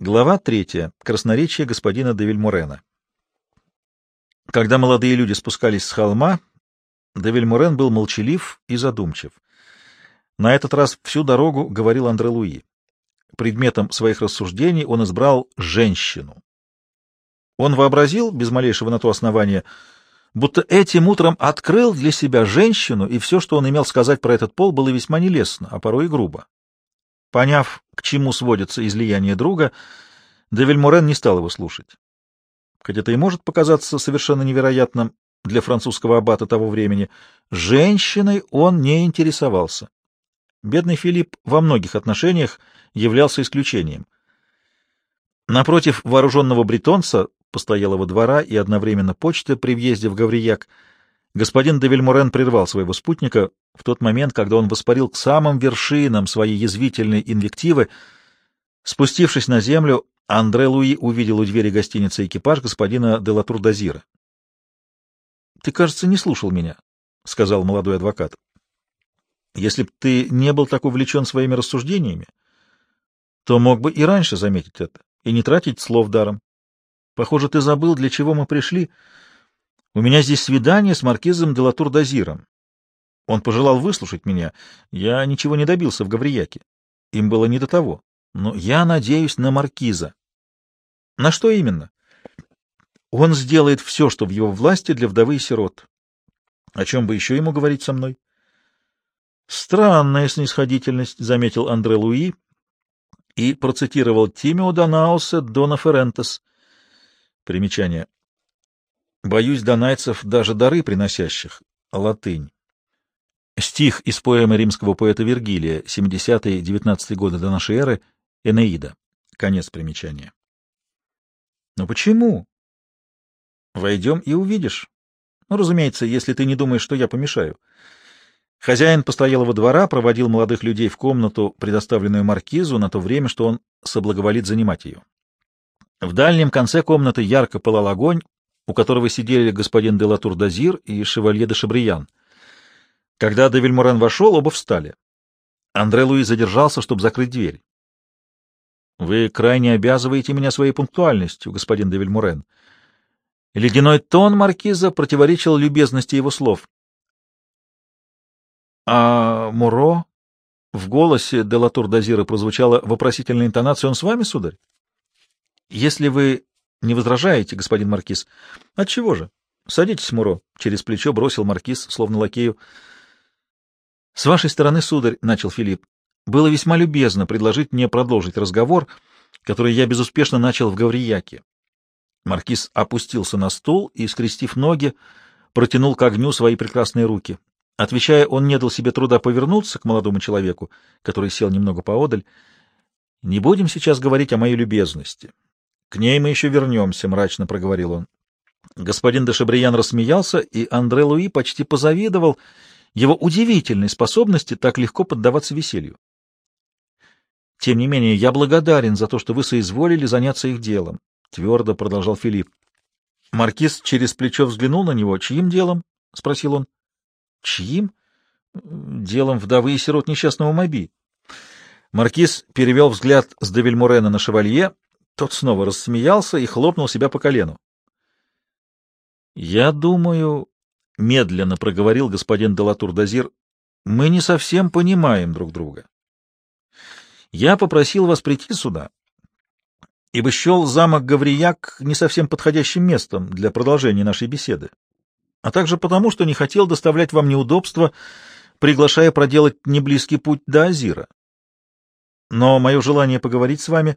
Глава третья. Красноречие господина де Вильмурена. Когда молодые люди спускались с холма, де Вильмурен был молчалив и задумчив. На этот раз всю дорогу говорил Андре Луи. Предметом своих рассуждений он избрал женщину. Он вообразил, без малейшего на то основания, будто этим утром открыл для себя женщину, и все, что он имел сказать про этот пол, было весьма нелестно, а порой и грубо. Поняв, к чему сводится излияние друга, де Вильмурен не стал его слушать. Хоть это и может показаться совершенно невероятным для французского аббата того времени, женщиной он не интересовался. Бедный Филипп во многих отношениях являлся исключением. Напротив вооруженного бретонца, постоялого двора и одновременно почты при въезде в Гаврияк, господин де Вильмурен прервал своего спутника в тот момент, когда он воспарил к самым вершинам своей язвительной инвективы. Спустившись на землю, Андре Луи увидел у двери гостиницы экипаж господина де Латур-Дазира. — Ты, кажется, не слушал меня, — сказал молодой адвокат. — Если б ты не был так увлечен своими рассуждениями, то мог бы и раньше заметить это и не тратить слов даром. Похоже, ты забыл, для чего мы пришли. У меня здесь свидание с маркизом де Латур-Дазиром. Он пожелал выслушать меня. Я ничего не добился в Гаврияке. Им было не до того. Но я надеюсь на маркиза. На что именно? Он сделает все, что в его власти для вдовы и сирот. О чем бы еще ему говорить со мной? Странная снисходительность, — заметил Андре Луи и процитировал Тимео Данауса Дона Ферентес. Примечание. Боюсь донайцев даже дары приносящих. Латынь. Стих из поэмы римского поэта Вергилия, 70-19 годы до нашей эры, Энеида. Конец примечания. Но почему? Войдем и увидишь. Ну, разумеется, если ты не думаешь, что я помешаю. Хозяин постоялого двора проводил молодых людей в комнату, предоставленную маркизу, на то время, что он соблаговолит занимать ее. В дальнем конце комнаты ярко пылал огонь, у которого сидели господин де Латур-Дазир и шевалье де Шабриян. Когда де Вильморен вошел, оба встали. Андре Луи задержался, чтобы закрыть дверь. — Вы крайне обязываете меня своей пунктуальностью, господин де Вильморен. Ледяной тон маркиза противоречил любезности его слов. — А Муро? В голосе де Латур-Дазира прозвучала вопросительная интонация. — Он с вами, сударь? — Если вы не возражаете, господин маркиз. — Отчего же? Садитесь, Муро. Через плечо бросил маркиз, словно лакею. — с вашей стороны, сударь, — начал Филипп, — было весьма любезно предложить мне продолжить разговор, который я безуспешно начал в Гаврияке. Маркиз опустился на стул и, скрестив ноги, протянул к огню свои прекрасные руки. Отвечая, он не дал себе труда повернуться к молодому человеку, который сел немного поодаль. — Не будем сейчас говорить о моей любезности. К ней мы еще вернемся, — мрачно проговорил он. Господин де рассмеялся, и Андре Луи почти позавидовал — его удивительной способности так легко поддаваться веселью. Тем не менее, я благодарен за то, что вы соизволили заняться их делом, — твердо продолжал Филипп. Маркиз через плечо взглянул на него. — Чьим делом? — спросил он. — Чьим? — Делом вдовы и сирот несчастного Моби. Маркиз перевел взгляд с Девильмурена на шевалье. Тот снова рассмеялся и хлопнул себя по колену. — Я думаю, — медленно проговорил господин Делатур-Дазир, — мы не совсем понимаем друг друга. Я попросил вас прийти сюда, ибо счел замок Гаврияк не совсем подходящим местом для продолжения нашей беседы, а также потому, что не хотел доставлять вам неудобства, приглашая проделать неблизкий путь до Азира. Но мое желание поговорить с вами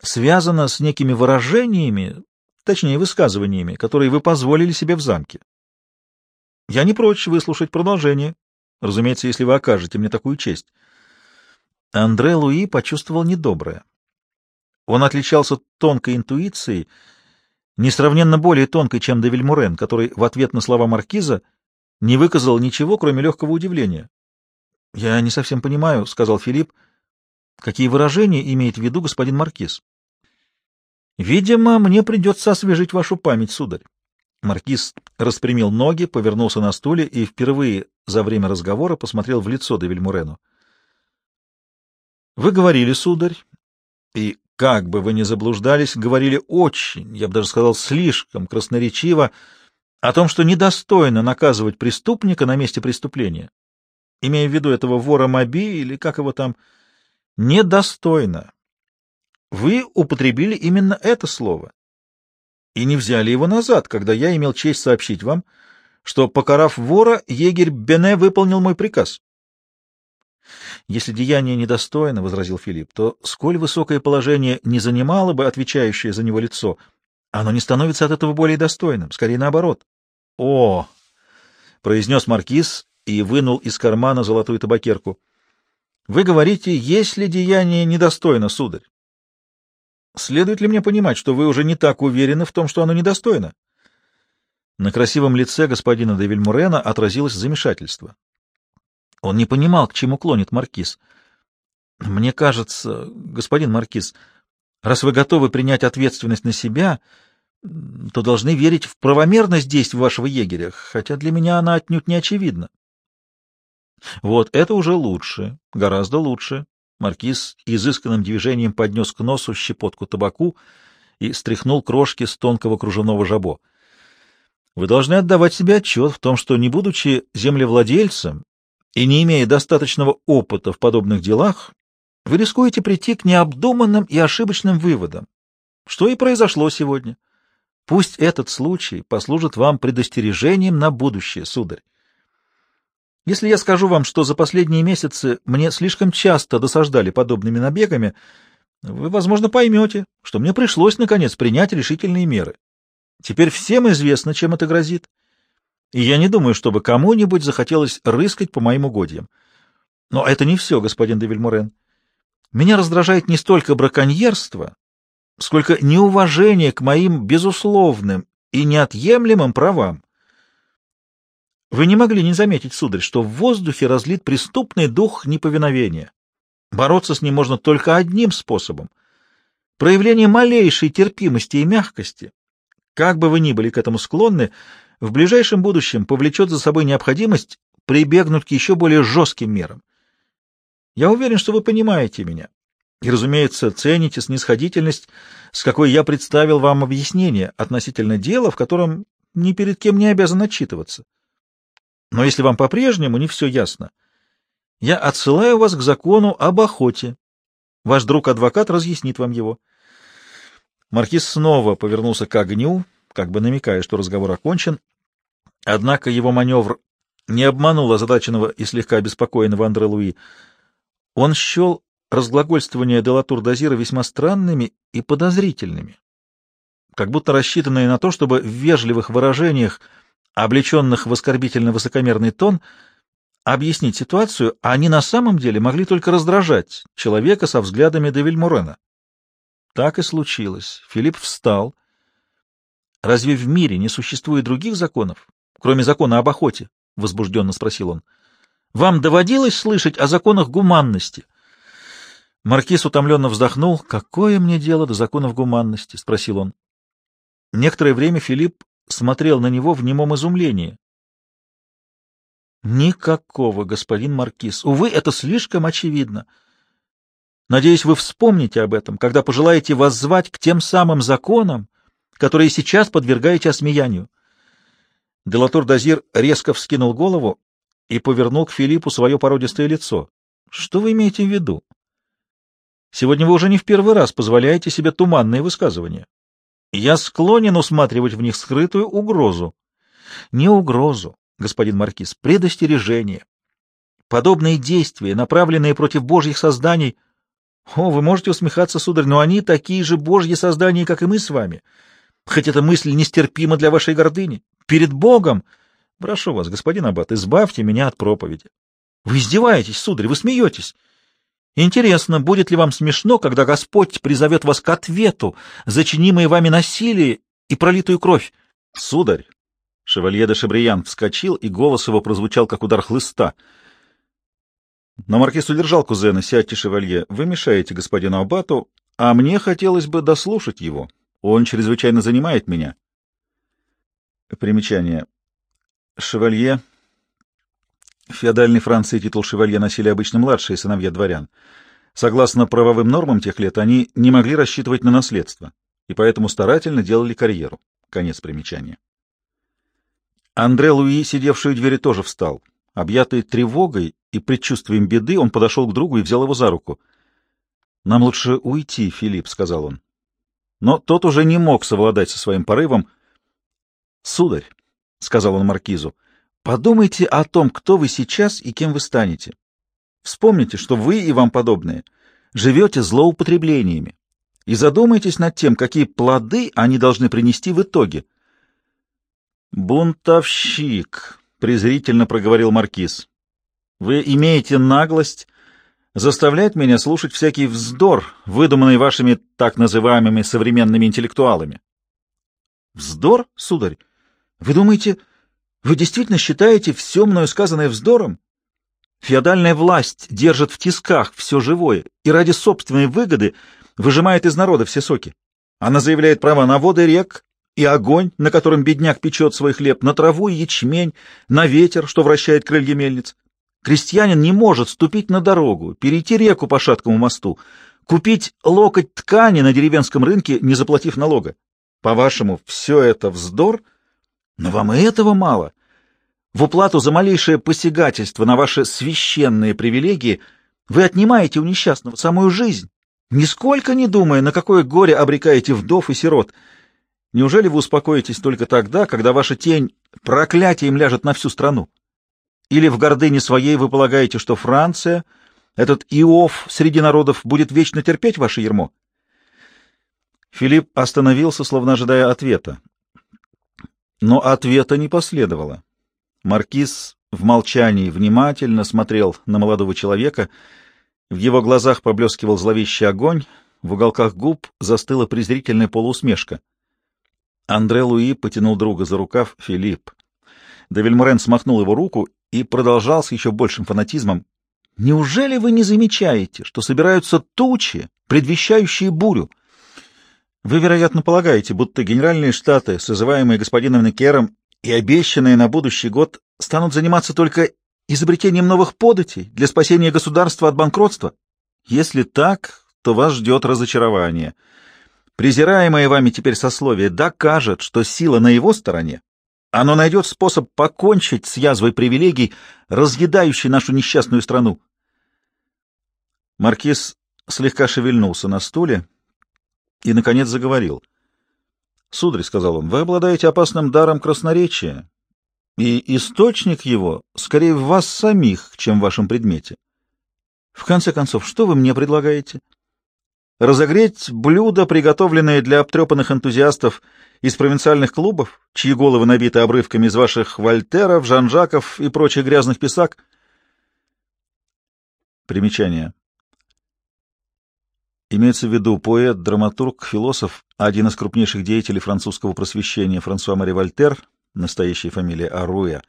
связано с некими выражениями, точнее, высказываниями, которые вы позволили себе в замке. Я не прочь выслушать продолжение, разумеется, если вы окажете мне такую честь. Андре Луи почувствовал недоброе. Он отличался тонкой интуицией, несравненно более тонкой, чем де Вильмурен, который в ответ на слова маркиза не выказал ничего, кроме легкого удивления. — Я не совсем понимаю, — сказал Филипп, — какие выражения имеет в виду господин маркиз. — Видимо, мне придется освежить вашу память, сударь. Маркиз распрямил ноги, повернулся на стуле и впервые за время разговора посмотрел в лицо де Вильмурену. — Вы говорили, сударь, и как бы вы ни заблуждались, говорили очень, я бы даже сказал, слишком красноречиво о том, что недостойно наказывать преступника на месте преступления, имея в виду этого вора Моби или как его там, недостойно. Вы употребили именно это слово и не взяли его назад, когда я имел честь сообщить вам, что, покарав вора, егерь Бене выполнил мой приказ. Если деяние недостойно, — возразил Филипп, — то сколь высокое положение не занимало бы отвечающее за него лицо, оно не становится от этого более достойным, скорее наоборот. — О! — произнес маркиз и вынул из кармана золотую табакерку. — Вы говорите, если деяние недостойно, сударь. Следует ли мне понимать, что вы уже не так уверены в том, что оно недостойно? На красивом лице господина де Вильмурена отразилось замешательство. Он не понимал, к чему клонит маркиз. Мне кажется, господин маркиз, раз вы готовы принять ответственность на себя, то должны верить в правомерность действий вашего егеря, хотя для меня она отнюдь не очевидна. Вот это уже лучше, гораздо лучше. Маркиз изысканным движением поднес к носу щепотку табаку и стряхнул крошки с тонкого кружевного жабо. Вы должны отдавать себе отчет в том, что, не будучи землевладельцем и не имея достаточного опыта в подобных делах, вы рискуете прийти к необдуманным и ошибочным выводам, что и произошло сегодня. Пусть этот случай послужит вам предостережением на будущее, сударь. Если я скажу вам, что за последние месяцы мне слишком часто досаждали подобными набегами, вы, возможно, поймете, что мне пришлось, наконец, принять решительные меры. Теперь всем известно, чем это грозит и я не думаю, чтобы кому-нибудь захотелось рыскать по моим угодьям. Но это не все, господин де Вильмурен. Меня раздражает не столько браконьерство, сколько неуважение к моим безусловным и неотъемлемым правам. Вы не могли не заметить, сударь, что в воздухе разлит преступный дух неповиновения. Бороться с ним можно только одним способом — проявление малейшей терпимости и мягкости. Как бы вы ни были к этому склонны — в ближайшем будущем повлечет за собой необходимость прибегнуть к еще более жестким мерам. Я уверен, что вы понимаете меня. И, разумеется, цените снисходительность, с какой я представил вам объяснение относительно дела, в котором ни перед кем не обязан отчитываться. Но если вам по-прежнему не все ясно, я отсылаю вас к закону об охоте. Ваш друг-адвокат разъяснит вам его. Маркиз снова повернулся к огню, как бы намекая, что разговор окончен, Однако его маневр не обманул озадаченного и слегка обеспокоенного Андре Луи. Он счел разглагольствования Делатур Дазира весьма странными и подозрительными, как будто рассчитанные на то, чтобы в вежливых выражениях, облеченных в оскорбительно высокомерный тон, объяснить ситуацию, а они на самом деле могли только раздражать человека со взглядами де Вильмурена. Так и случилось. Филипп встал. Разве в мире не существует других законов, кроме закона об охоте? — возбужденно спросил он. — Вам доводилось слышать о законах гуманности? Маркиз утомленно вздохнул. — Какое мне дело до законов гуманности? — спросил он. Некоторое время Филипп смотрел на него в немом изумлении. — Никакого, господин Маркиз. Увы, это слишком очевидно. Надеюсь, вы вспомните об этом, когда пожелаете воззвать к тем самым законам, которые сейчас подвергаете осмеянию. Делатур Дазир резко вскинул голову и повернул к Филиппу свое породистое лицо. — Что вы имеете в виду? Сегодня вы уже не в первый раз позволяете себе туманные высказывания. Я склонен усматривать в них скрытую угрозу. Не угрозу, господин Маркиз, предостережение. Подобные действия, направленные против божьих созданий... О, вы можете усмехаться, сударь, но они такие же божьи создания, как и мы с вами. Хоть эта мысль нестерпима для вашей гордыни перед Богом. Прошу вас, господин Аббат, избавьте меня от проповеди. Вы издеваетесь, сударь, вы смеетесь. Интересно, будет ли вам смешно, когда Господь призовет вас к ответу за чинимое вами насилие и пролитую кровь? Сударь! Шевалье де Шабриян вскочил, и голос его прозвучал, как удар хлыста. Но маркиз удержал кузена. «Сядьте, шевалье, вы мешаете господину Аббату, а мне хотелось бы дослушать его. Он чрезвычайно занимает меня». Примечание. Шевалье. В феодальной Франции титул шевалье носили обычно младшие сыновья дворян. Согласно правовым нормам тех лет, они не могли рассчитывать на наследство, и поэтому старательно делали карьеру. Конец примечания. Андре Луи, сидевший у двери, тоже встал. Объятый тревогой и предчувствием беды, он подошел к другу и взял его за руку. — Нам лучше уйти, Филипп, — сказал он. Но тот уже не мог совладать со своим порывом. — Сударь, — сказал он маркизу, — подумайте о том, кто вы сейчас и кем вы станете. Вспомните, что вы и вам подобные живете злоупотреблениями, и задумайтесь над тем, какие плоды они должны принести в итоге. «Бунтовщик», — презрительно проговорил маркиз, — «вы имеете наглость заставлять меня слушать всякий вздор, выдуманный вашими так называемыми современными интеллектуалами». «Вздор, сударь? Вы думаете, вы действительно считаете все мною сказанное вздором? Феодальная власть держит в тисках все живое и ради собственной выгоды выжимает из народа все соки. Она заявляет права на воды рек и огонь, на котором бедняк печет свой хлеб, на траву и ячмень, на ветер, что вращает крылья мельниц. Крестьянин не может ступить на дорогу, перейти реку по шаткому мосту, купить локоть ткани на деревенском рынке, не заплатив налога. По-вашему, все это вздор? Но вам и этого мало. В уплату за малейшее посягательство на ваши священные привилегии вы отнимаете у несчастного самую жизнь, нисколько не думая, на какое горе обрекаете вдов и сирот — Неужели вы успокоитесь только тогда, когда ваша тень проклятием ляжет на всю страну? Или в гордыне своей вы полагаете, что Франция, этот Иов среди народов, будет вечно терпеть ваше ермо? Филипп остановился, словно ожидая ответа. Но ответа не последовало. Маркиз в молчании внимательно смотрел на молодого человека. В его глазах поблескивал зловещий огонь, в уголках губ застыла презрительная полуусмешка. Андре Луи потянул друга за рукав Филипп. Девильморен смахнул его руку и продолжал с еще большим фанатизмом. «Неужели вы не замечаете, что собираются тучи, предвещающие бурю? Вы, вероятно, полагаете, будто генеральные штаты, созываемые господином Некером и обещанные на будущий год, станут заниматься только изобретением новых податей для спасения государства от банкротства? Если так, то вас ждет разочарование». Презираемое вами теперь сословие докажет, что сила на его стороне. Оно найдет способ покончить с язвой привилегий, разъедающей нашу несчастную страну. Маркиз слегка шевельнулся на стуле и, наконец, заговорил. — Сударь, — сказал он, — вы обладаете опасным даром красноречия, и источник его скорее в вас самих, чем в вашем предмете. В конце концов, что вы мне предлагаете? — Разогреть блюда, приготовленные для обтрепанных энтузиастов из провинциальных клубов, чьи головы набиты обрывками из ваших Вольтеров, Жан-Жаков и прочих грязных писак? Примечание. Имеется в виду поэт, драматург, философ, один из крупнейших деятелей французского просвещения Франсуа Мари Вольтер, настоящая фамилия Аруя,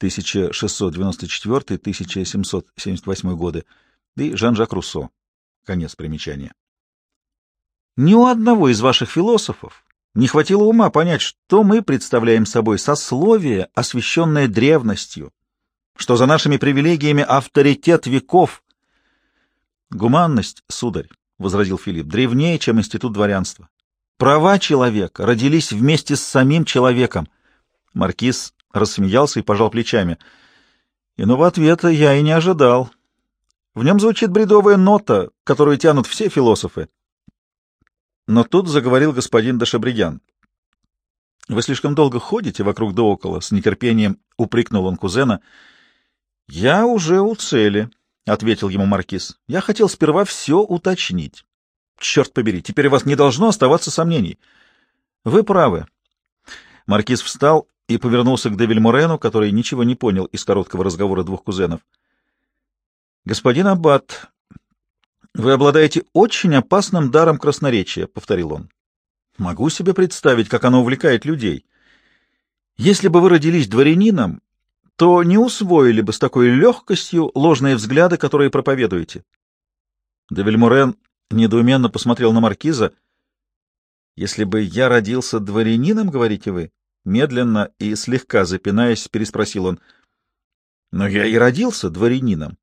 1694-1778 годы, и Жан-Жак Руссо. Конец примечания. Ни у одного из ваших философов не хватило ума понять, что мы представляем собой сословие, освященное древностью, что за нашими привилегиями авторитет веков. Гуманность, сударь, — возразил Филипп, — древнее, чем институт дворянства. Права человека родились вместе с самим человеком. Маркиз рассмеялся и пожал плечами. Иного ответа я и не ожидал. В нем звучит бредовая нота, которую тянут все философы. Но тут заговорил господин Дашабриян. — Вы слишком долго ходите вокруг да около, — с нетерпением упрекнул он кузена. — Я уже у цели, — ответил ему маркиз. — Я хотел сперва все уточнить. Черт побери, теперь у вас не должно оставаться сомнений. Вы правы. Маркиз встал и повернулся к Девильморену, который ничего не понял из короткого разговора двух кузенов. — Господин Аббат, «Вы обладаете очень опасным даром красноречия», — повторил он. «Могу себе представить, как оно увлекает людей. Если бы вы родились дворянином, то не усвоили бы с такой легкостью ложные взгляды, которые проповедуете». Девельмурен недоуменно посмотрел на маркиза. «Если бы я родился дворянином, — говорите вы?» Медленно и слегка запинаясь, переспросил он. «Но я и родился дворянином.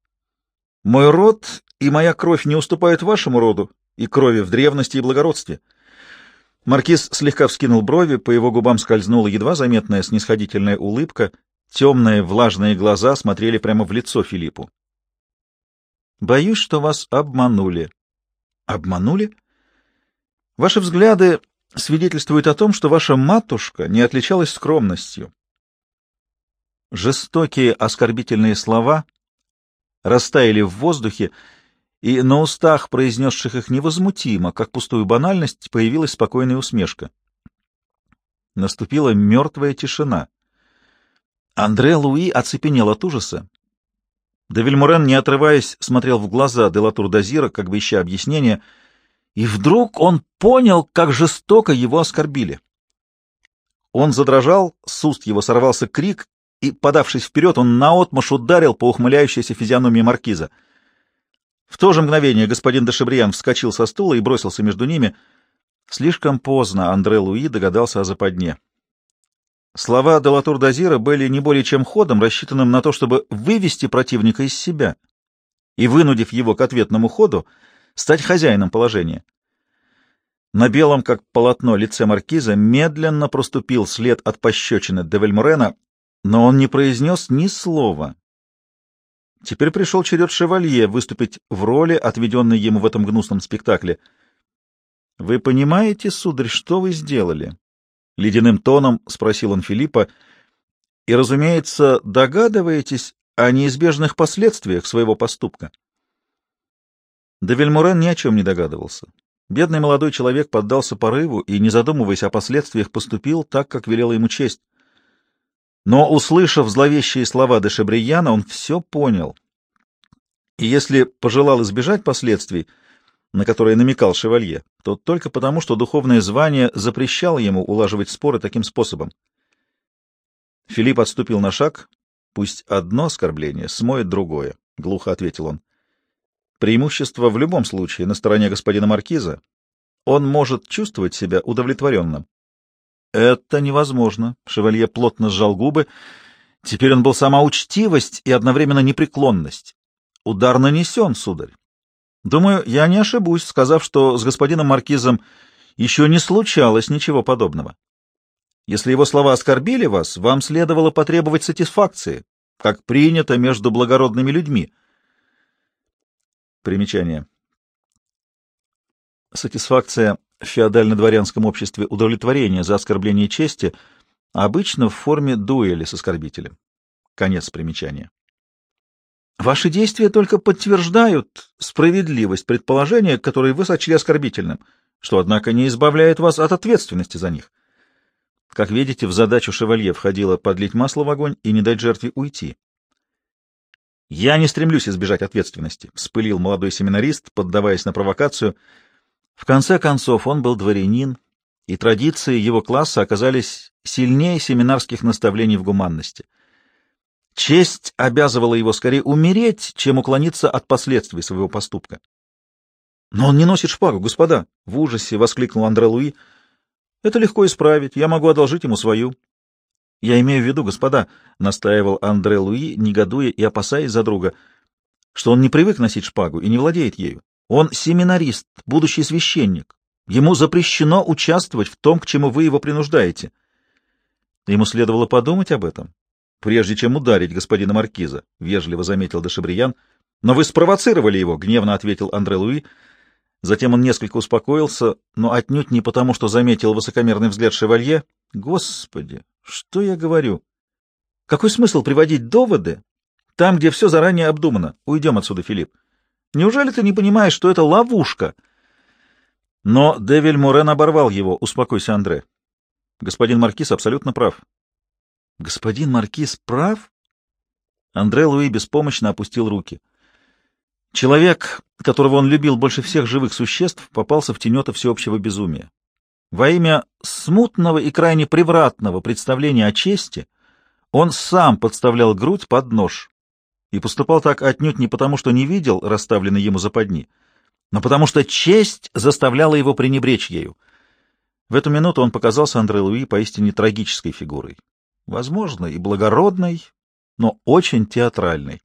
Мой род и моя кровь не уступают вашему роду и крови в древности и благородстве. Маркиз слегка вскинул брови, по его губам скользнула едва заметная снисходительная улыбка, темные влажные глаза смотрели прямо в лицо Филиппу. «Боюсь, что вас обманули». «Обманули?» «Ваши взгляды свидетельствуют о том, что ваша матушка не отличалась скромностью». Жестокие оскорбительные слова растаяли в воздухе, и на устах, произнесших их невозмутимо, как пустую банальность, появилась спокойная усмешка. Наступила мертвая тишина. Андре Луи оцепенел от ужаса. Де Вильмурен, не отрываясь, смотрел в глаза Делатур Дазира, как бы ища объяснения, и вдруг он понял, как жестоко его оскорбили. Он задрожал, с уст его сорвался крик, и, подавшись вперед, он наотмашь ударил по ухмыляющейся физиономии маркиза — в то же мгновение господин де Шебриан вскочил со стула и бросился между ними. Слишком поздно Андре Луи догадался о западне. Слова де Латур-Дазира были не более чем ходом, рассчитанным на то, чтобы вывести противника из себя и, вынудив его к ответному ходу, стать хозяином положения. На белом, как полотно, лице маркиза медленно проступил след от пощечины де Вельморена, но он не произнес ни слова, Теперь пришел черед шевалье выступить в роли, отведенной ему в этом гнусном спектакле. — Вы понимаете, сударь, что вы сделали? — ледяным тоном спросил он Филиппа. — И, разумеется, догадываетесь о неизбежных последствиях своего поступка. Да Вильмурен ни о чем не догадывался. Бедный молодой человек поддался порыву и, не задумываясь о последствиях, поступил так, как велела ему честь. Но, услышав зловещие слова де Шебрияна, он все понял. И если пожелал избежать последствий, на которые намекал шевалье, то только потому, что духовное звание запрещало ему улаживать споры таким способом. Филипп отступил на шаг. «Пусть одно оскорбление смоет другое», — глухо ответил он. «Преимущество в любом случае на стороне господина Маркиза. Он может чувствовать себя удовлетворенным. Это невозможно. Шевалье плотно сжал губы. Теперь он был сама учтивость и одновременно непреклонность. Удар нанесен, сударь. Думаю, я не ошибусь, сказав, что с господином Маркизом еще не случалось ничего подобного. Если его слова оскорбили вас, вам следовало потребовать сатисфакции, как принято между благородными людьми. Примечание. Сатисфакция в феодально-дворянском обществе удовлетворение за оскорбление чести, обычно в форме дуэли с оскорбителем. Конец примечания. Ваши действия только подтверждают справедливость предположения, которое вы сочли оскорбительным, что, однако, не избавляет вас от ответственности за них. Как видите, в задачу шевалье входило подлить масло в огонь и не дать жертве уйти. «Я не стремлюсь избежать ответственности», — вспылил молодой семинарист, поддаваясь на провокацию — в конце концов, он был дворянин, и традиции его класса оказались сильнее семинарских наставлений в гуманности. Честь обязывала его скорее умереть, чем уклониться от последствий своего поступка. «Но он не носит шпагу, господа!» — в ужасе воскликнул Андре Луи. «Это легко исправить, я могу одолжить ему свою». «Я имею в виду, господа», — настаивал Андре Луи, негодуя и опасаясь за друга, — «что он не привык носить шпагу и не владеет ею. Он семинарист, будущий священник. Ему запрещено участвовать в том, к чему вы его принуждаете. Ему следовало подумать об этом, прежде чем ударить господина Маркиза, — вежливо заметил Дешебриян. — Но вы спровоцировали его, — гневно ответил Андре Луи. Затем он несколько успокоился, но отнюдь не потому, что заметил высокомерный взгляд шевалье. — Господи, что я говорю? Какой смысл приводить доводы там, где все заранее обдумано? Уйдем отсюда, Филипп. Неужели ты не понимаешь, что это ловушка? Но Девиль Морен оборвал его. Успокойся, Андре. Господин Маркиз абсолютно прав. Господин Маркиз прав? Андре Луи беспомощно опустил руки. Человек, которого он любил больше всех живых существ, попался в тенета всеобщего безумия. Во имя смутного и крайне превратного представления о чести он сам подставлял грудь под нож и поступал так отнюдь не потому, что не видел расставленной ему западни, но потому что честь заставляла его пренебречь ею. В эту минуту он показался Андре Луи поистине трагической фигурой. Возможно, и благородной, но очень театральной.